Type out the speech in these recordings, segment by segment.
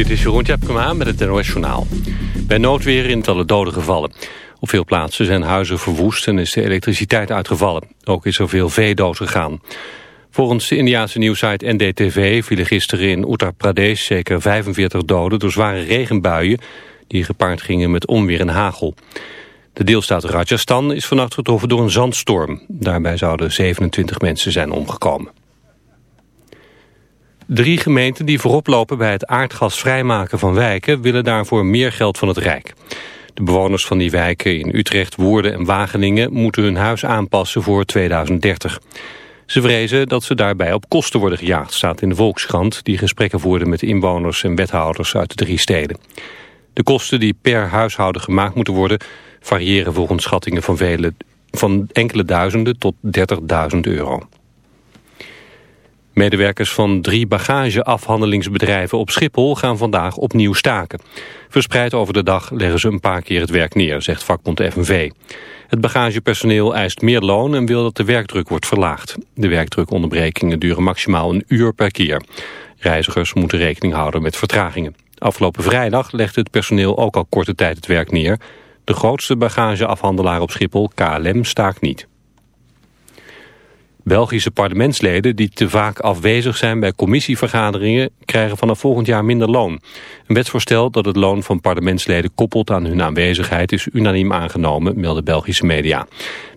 Dit is Jeroen Tjepkema met het NOS Journaal. Bij noodweer in alle doden gevallen. Op veel plaatsen zijn huizen verwoest en is de elektriciteit uitgevallen. Ook is er veel vee gegaan. Volgens de Indiaanse nieuwsite NDTV vielen gisteren in Uttar Pradesh zeker 45 doden door zware regenbuien die gepaard gingen met onweer en hagel. De deelstaat Rajasthan is vannacht getroffen door een zandstorm. Daarbij zouden 27 mensen zijn omgekomen. Drie gemeenten die voorop lopen bij het aardgas vrijmaken van wijken... willen daarvoor meer geld van het Rijk. De bewoners van die wijken in Utrecht, Woerden en Wageningen... moeten hun huis aanpassen voor 2030. Ze vrezen dat ze daarbij op kosten worden gejaagd, staat in de Volkskrant... die gesprekken voerde met inwoners en wethouders uit de drie steden. De kosten die per huishouden gemaakt moeten worden... variëren volgens schattingen van, vele, van enkele duizenden tot 30.000 euro. Medewerkers van drie bagageafhandelingsbedrijven op Schiphol gaan vandaag opnieuw staken. Verspreid over de dag leggen ze een paar keer het werk neer, zegt vakbond FNV. Het bagagepersoneel eist meer loon en wil dat de werkdruk wordt verlaagd. De werkdrukonderbrekingen duren maximaal een uur per keer. Reizigers moeten rekening houden met vertragingen. Afgelopen vrijdag legde het personeel ook al korte tijd het werk neer. De grootste bagageafhandelaar op Schiphol, KLM, staakt niet. Belgische parlementsleden die te vaak afwezig zijn bij commissievergaderingen krijgen vanaf volgend jaar minder loon. Een wetsvoorstel dat het loon van parlementsleden koppelt aan hun aanwezigheid is unaniem aangenomen, melden Belgische media.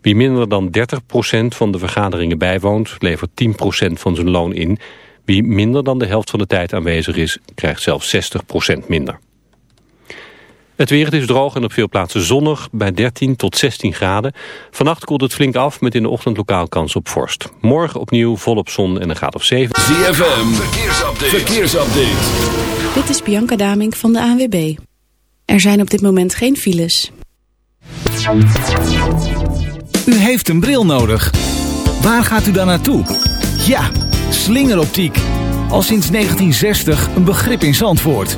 Wie minder dan 30% van de vergaderingen bijwoont, levert 10% van zijn loon in. Wie minder dan de helft van de tijd aanwezig is, krijgt zelfs 60% minder. Het weer het is droog en op veel plaatsen zonnig bij 13 tot 16 graden. Vannacht koelt het flink af met in de ochtend lokaal kans op vorst. Morgen opnieuw volop zon en een graad of 7. ZFM, verkeersupdate. verkeersupdate. Dit is Bianca Damink van de ANWB. Er zijn op dit moment geen files. U heeft een bril nodig. Waar gaat u dan naartoe? Ja, slingeroptiek. Al sinds 1960 een begrip in Zandvoort.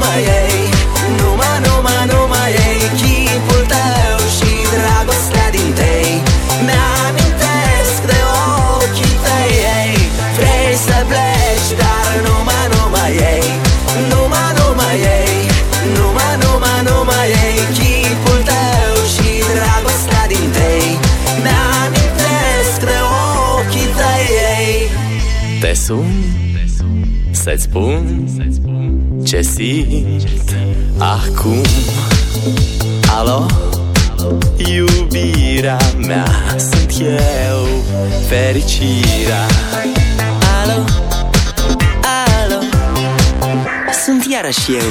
numai ei Numai, numai, numai ei Chipul tău și dragostea din tei. Mi-amintesc de ochii tăi ei Vrei să pleci, dar numai, numai ei. Numai, numai ei Numai, numai, numai ei Chipul tău și dragostea din tei. Mi-amintesc de ochii tăi ei. Te sun să-ți spun ce simt acum. Alo, iubirea mea Sunt eu, fericirea. Alo, alo? Sunt iarăși eu.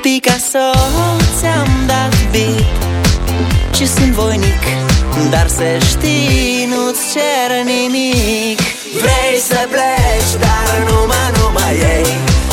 Picasso, ți-am dat beat Și sunt voinic Dar să știi, nu-ți cer nimic. Vrei să pleci, dar numai, numai ei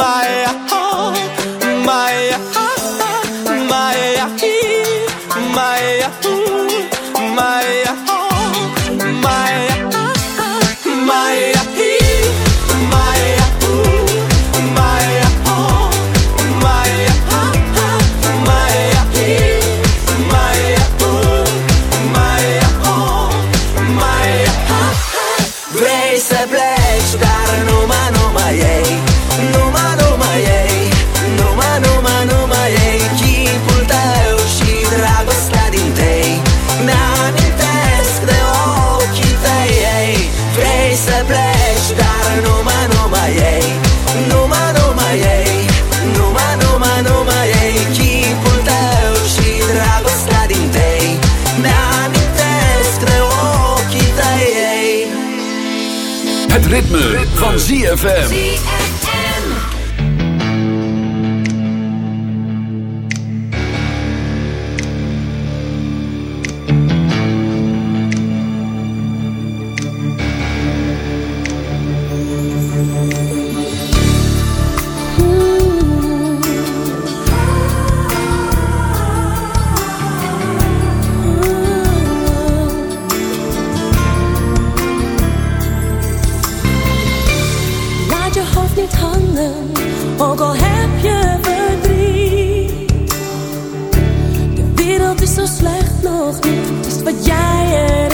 aha, van ZFM. Jij erin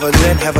Have a good, have a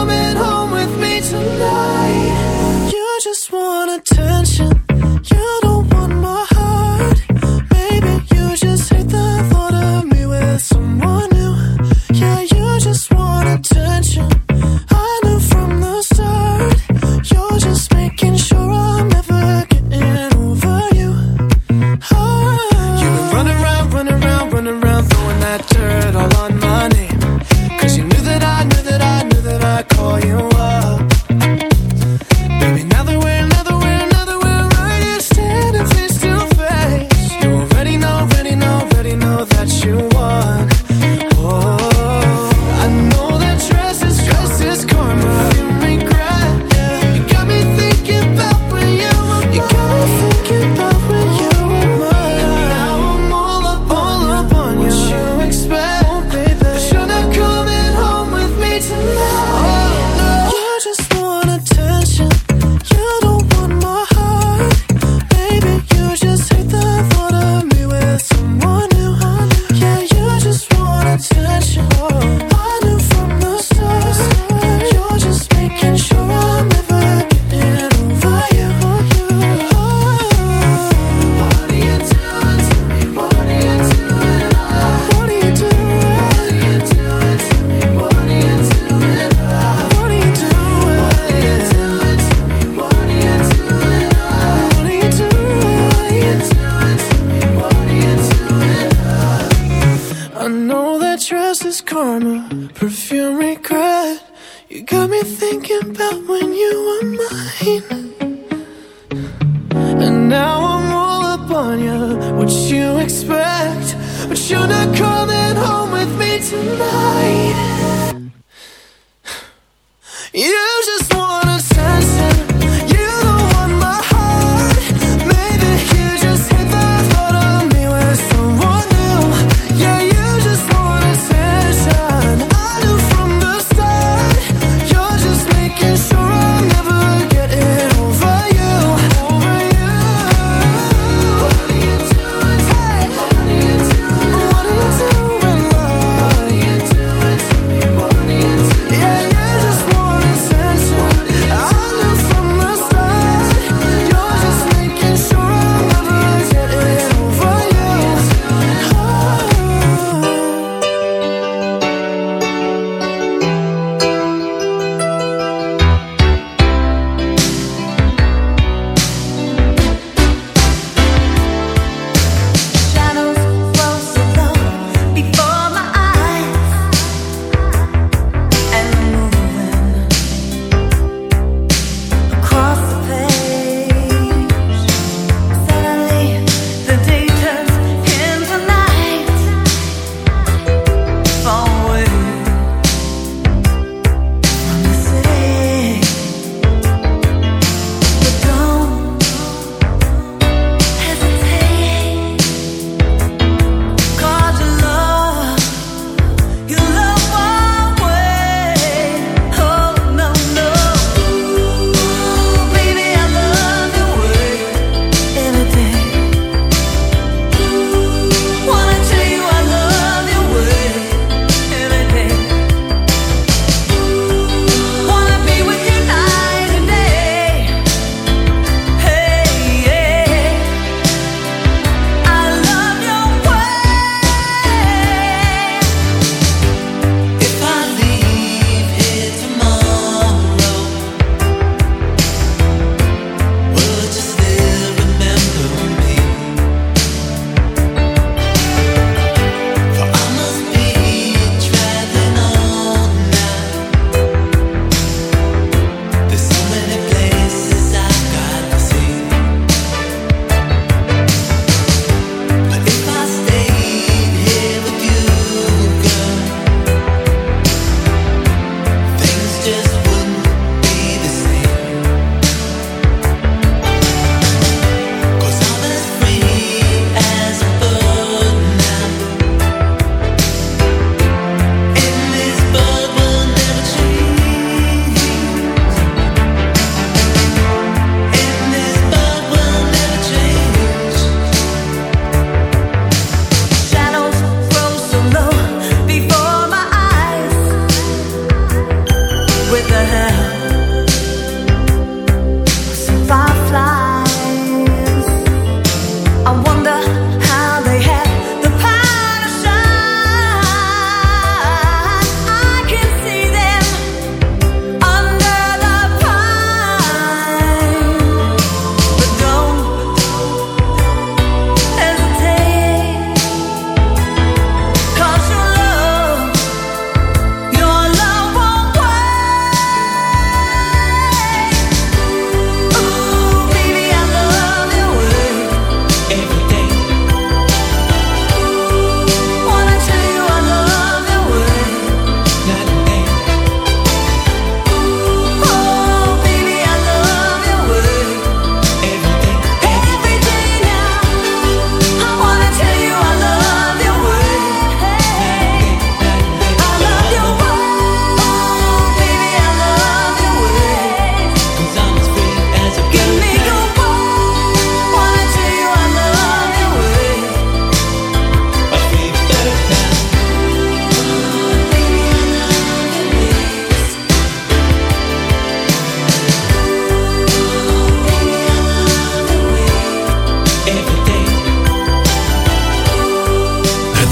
You just want attention.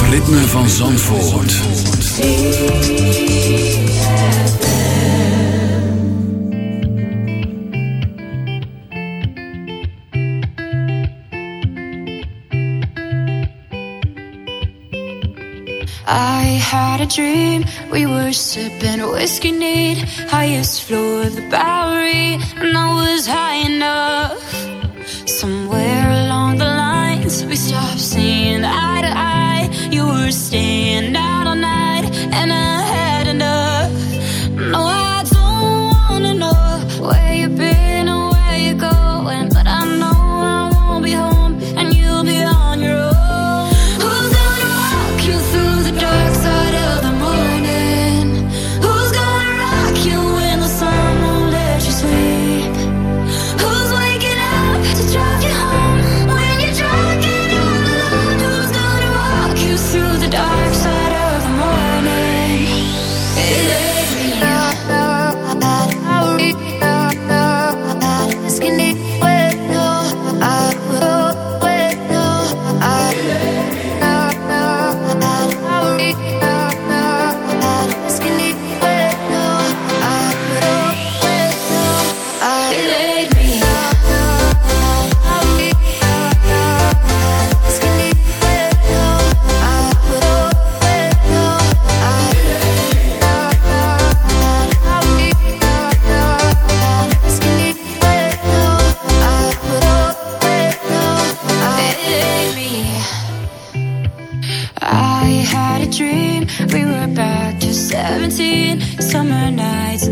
ritme van Zandvoort. I had a dream, we were sipping whiskey neat. Highest floor of the Bowery, and I was high enough. Somewhere